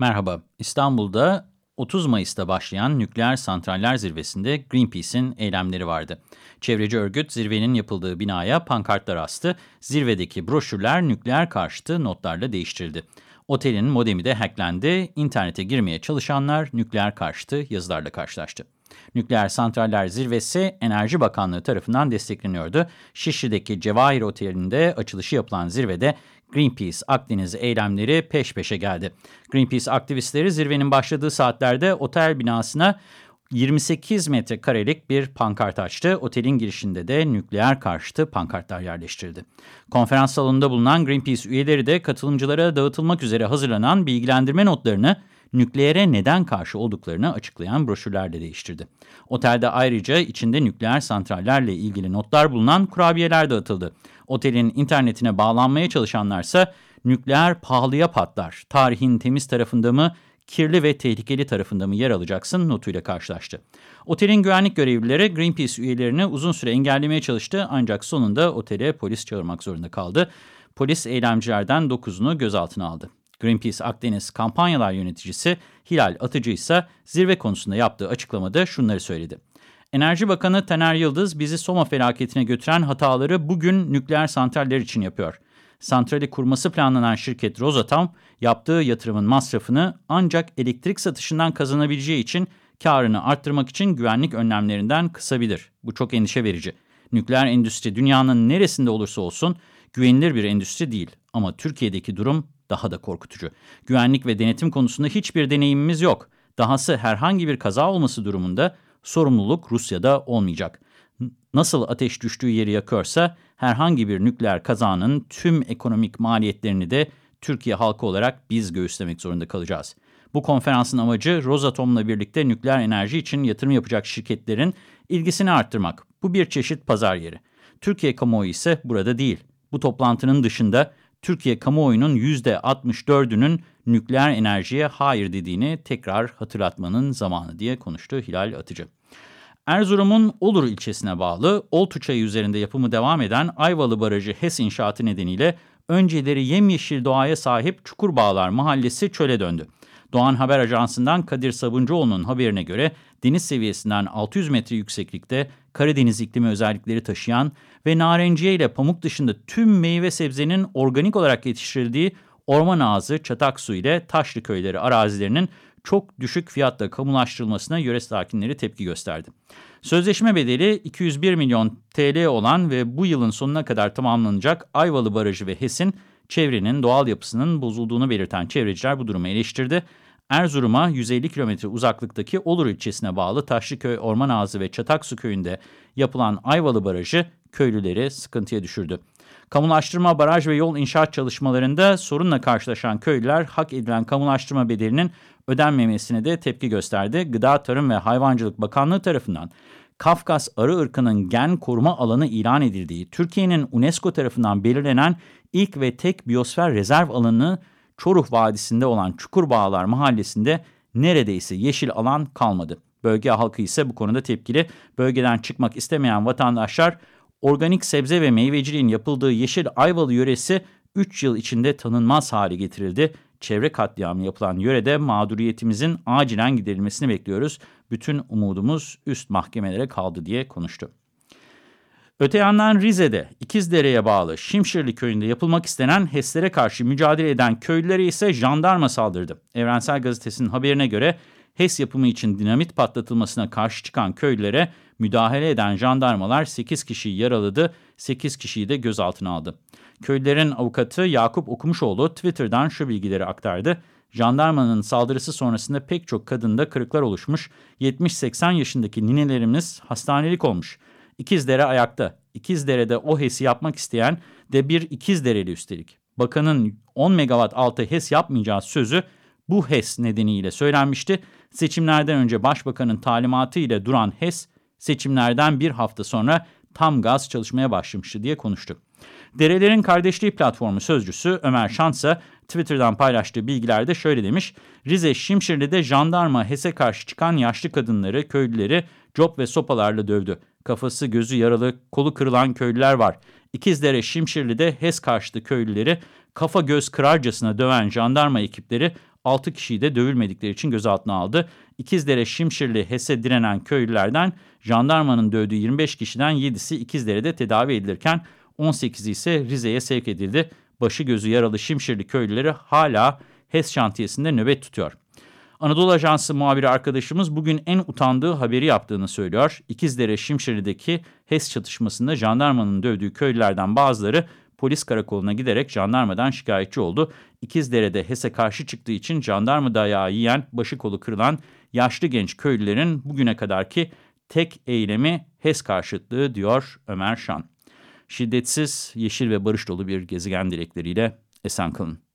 Merhaba, İstanbul'da 30 Mayıs'ta başlayan nükleer santraller zirvesinde Greenpeace'in eylemleri vardı. Çevreci örgüt zirvenin yapıldığı binaya pankartlar astı. Zirvedeki broşürler nükleer karşıtı notlarla değiştirildi. Otelin modemi de hacklendi. İnternete girmeye çalışanlar nükleer karşıtı yazılarla karşılaştı. Nükleer Santraller Zirvesi Enerji Bakanlığı tarafından destekleniyordu. Şişli'deki Cevahir Oteli'nde açılışı yapılan zirvede Greenpeace Akdeniz eylemleri peş peşe geldi. Greenpeace aktivistleri zirvenin başladığı saatlerde otel binasına 28 metrekarelik bir pankart açtı. Otelin girişinde de nükleer karşıtı pankartlar yerleştirildi. Konferans salonunda bulunan Greenpeace üyeleri de katılımcılara dağıtılmak üzere hazırlanan bilgilendirme notlarını nükleere neden karşı olduklarını açıklayan broşürlerle değiştirdi. Otelde ayrıca içinde nükleer santrallerle ilgili notlar bulunan kurabiyeler dağıtıldı. Otelin internetine bağlanmaya çalışanlarsa nükleer pahalıya patlar, tarihin temiz tarafında mı, kirli ve tehlikeli tarafında mı yer alacaksın notuyla karşılaştı. Otelin güvenlik görevlileri Greenpeace üyelerini uzun süre engellemeye çalıştı ancak sonunda otele polis çağırmak zorunda kaldı. Polis eylemcilerden 9'unu gözaltına aldı. Greenpeace Akdeniz kampanyalar yöneticisi Hilal Atıcı ise zirve konusunda yaptığı açıklamada şunları söyledi. Enerji Bakanı Taner Yıldız bizi Soma felaketine götüren hataları bugün nükleer santraller için yapıyor. Santrali kurması planlanan şirket Rosatom yaptığı yatırımın masrafını ancak elektrik satışından kazanabileceği için karını arttırmak için güvenlik önlemlerinden kısabilir. Bu çok endişe verici. Nükleer endüstri dünyanın neresinde olursa olsun güvenilir bir endüstri değil. Ama Türkiye'deki durum daha da korkutucu. Güvenlik ve denetim konusunda hiçbir deneyimimiz yok. Dahası herhangi bir kaza olması durumunda sorumluluk Rusya'da olmayacak. Nasıl ateş düştüğü yeri yakıyorsa herhangi bir nükleer kazanın tüm ekonomik maliyetlerini de Türkiye halkı olarak biz göğüslemek zorunda kalacağız. Bu konferansın amacı Rosatom'la birlikte nükleer enerji için yatırım yapacak şirketlerin ilgisini arttırmak. Bu bir çeşit pazar yeri. Türkiye kamuoyu ise burada değil. Bu toplantının dışında Türkiye kamuoyunun %64'ünün nükleer enerjiye hayır dediğini tekrar hatırlatmanın zamanı diye konuştu Hilal Atıcı. Erzurum'un Olur ilçesine bağlı Oltu Çayı üzerinde yapımı devam eden Ayvalı Barajı HES inşaatı nedeniyle önceleri yemyeşil doğaya sahip Çukurbağlar Mahallesi çöle döndü. Doğan Haber Ajansı'ndan Kadir Sabuncuoğlu'nun haberine göre deniz seviyesinden 600 metre yükseklikte Karadeniz iklimi özellikleri taşıyan ve narenciye ile pamuk dışında tüm meyve sebzenin organik olarak yetiştirildiği orman ağzı Çataksu ile Taşlı köyleri arazilerinin çok düşük fiyatla kamulaştırılmasına yöre sakinleri tepki gösterdi. Sözleşme bedeli 201 milyon TL olan ve bu yılın sonuna kadar tamamlanacak Ayvalı Barajı ve HES'in çevrenin doğal yapısının bozulduğunu belirten çevreciler bu durumu eleştirdi. Erzurum'a 150 kilometre uzaklıktaki Olur ilçesine bağlı Taşlıköy Orman Ağzı ve Çataksu köyünde yapılan Ayvalı Barajı köylüleri sıkıntıya düşürdü. Kamulaştırma, baraj ve yol inşaat çalışmalarında sorunla karşılaşan köylüler hak edilen kamulaştırma bedelinin ödenmemesine de tepki gösterdi. Gıda, Tarım ve Hayvancılık Bakanlığı tarafından Kafkas arı ırkının gen koruma alanı ilan edildiği, Türkiye'nin UNESCO tarafından belirlenen ilk ve tek biyosfer rezerv alanı Çoruh Vadisi'nde olan Çukurbağlar Mahallesi'nde neredeyse yeşil alan kalmadı. Bölge halkı ise bu konuda tepkili. Bölgeden çıkmak istemeyen vatandaşlar organik sebze ve meyveciliğin yapıldığı Yeşil Ayvalı yöresi 3 yıl içinde tanınmaz hale getirildi. Çevre katliamı yapılan yörede mağduriyetimizin acilen giderilmesini bekliyoruz. Bütün umudumuz üst mahkemelere kaldı diye konuştu. Öte yandan Rize'de İkizdere'ye bağlı Şimşirli köyünde yapılmak istenen HES'lere karşı mücadele eden köylülere ise jandarma saldırdı. Evrensel Gazetesi'nin haberine göre HES yapımı için dinamit patlatılmasına karşı çıkan köylülere müdahale eden jandarmalar 8 kişiyi yaraladı, 8 kişiyi de gözaltına aldı. Köylülerin avukatı Yakup Okumuşoğlu Twitter'dan şu bilgileri aktardı. Jandarmanın saldırısı sonrasında pek çok kadında kırıklar oluşmuş, 70-80 yaşındaki ninelerimiz hastanelik olmuş. İkizdere ayakta. İkizdere'de o HES'i yapmak isteyen de bir İkizdereli üstelik. Bakanın 10 megawatt altı HES yapmayacağı sözü bu HES nedeniyle söylenmişti. Seçimlerden önce başbakanın talimatı ile duran HES seçimlerden bir hafta sonra tam gaz çalışmaya başlamıştı diye konuştu. Derelerin Kardeşliği Platformu sözcüsü Ömer Şansa Twitter'dan paylaştığı bilgilerde şöyle demiş. Rize Şimşirli'de jandarma HES'e karşı çıkan yaşlı kadınları, köylüleri cop ve sopalarla dövdü. Kafası gözü yaralı, kolu kırılan köylüler var. İkizdere Şimşirli'de HES karşıtı köylüleri kafa göz kırarcasına döven jandarma ekipleri 6 kişiyi de dövülmedikleri için gözaltına aldı. İkizdere Şimşirli HES'e direnen köylülerden jandarmanın dövdüğü 25 kişiden 7'si İkizdere'de tedavi edilirken 18'i ise Rize'ye sevk edildi. Başı gözü yaralı Şimşirli köylüleri hala HES şantiyesinde nöbet tutuyor. Anadolu Ajansı muhabiri arkadaşımız bugün en utandığı haberi yaptığını söylüyor. İkizdere Şimşirli'deki HES çatışmasında jandarmanın dövdüğü köylülerden bazıları polis karakoluna giderek jandarmadan şikayetçi oldu. İkizdere'de HES'e karşı çıktığı için jandarma dayağı yiyen, başı kolu kırılan yaşlı genç köylülerin bugüne kadarki tek eylemi HES karşıtlığı diyor Ömer Şan. Şiddetsiz, yeşil ve barış dolu bir gezegen dilekleriyle esen kalın.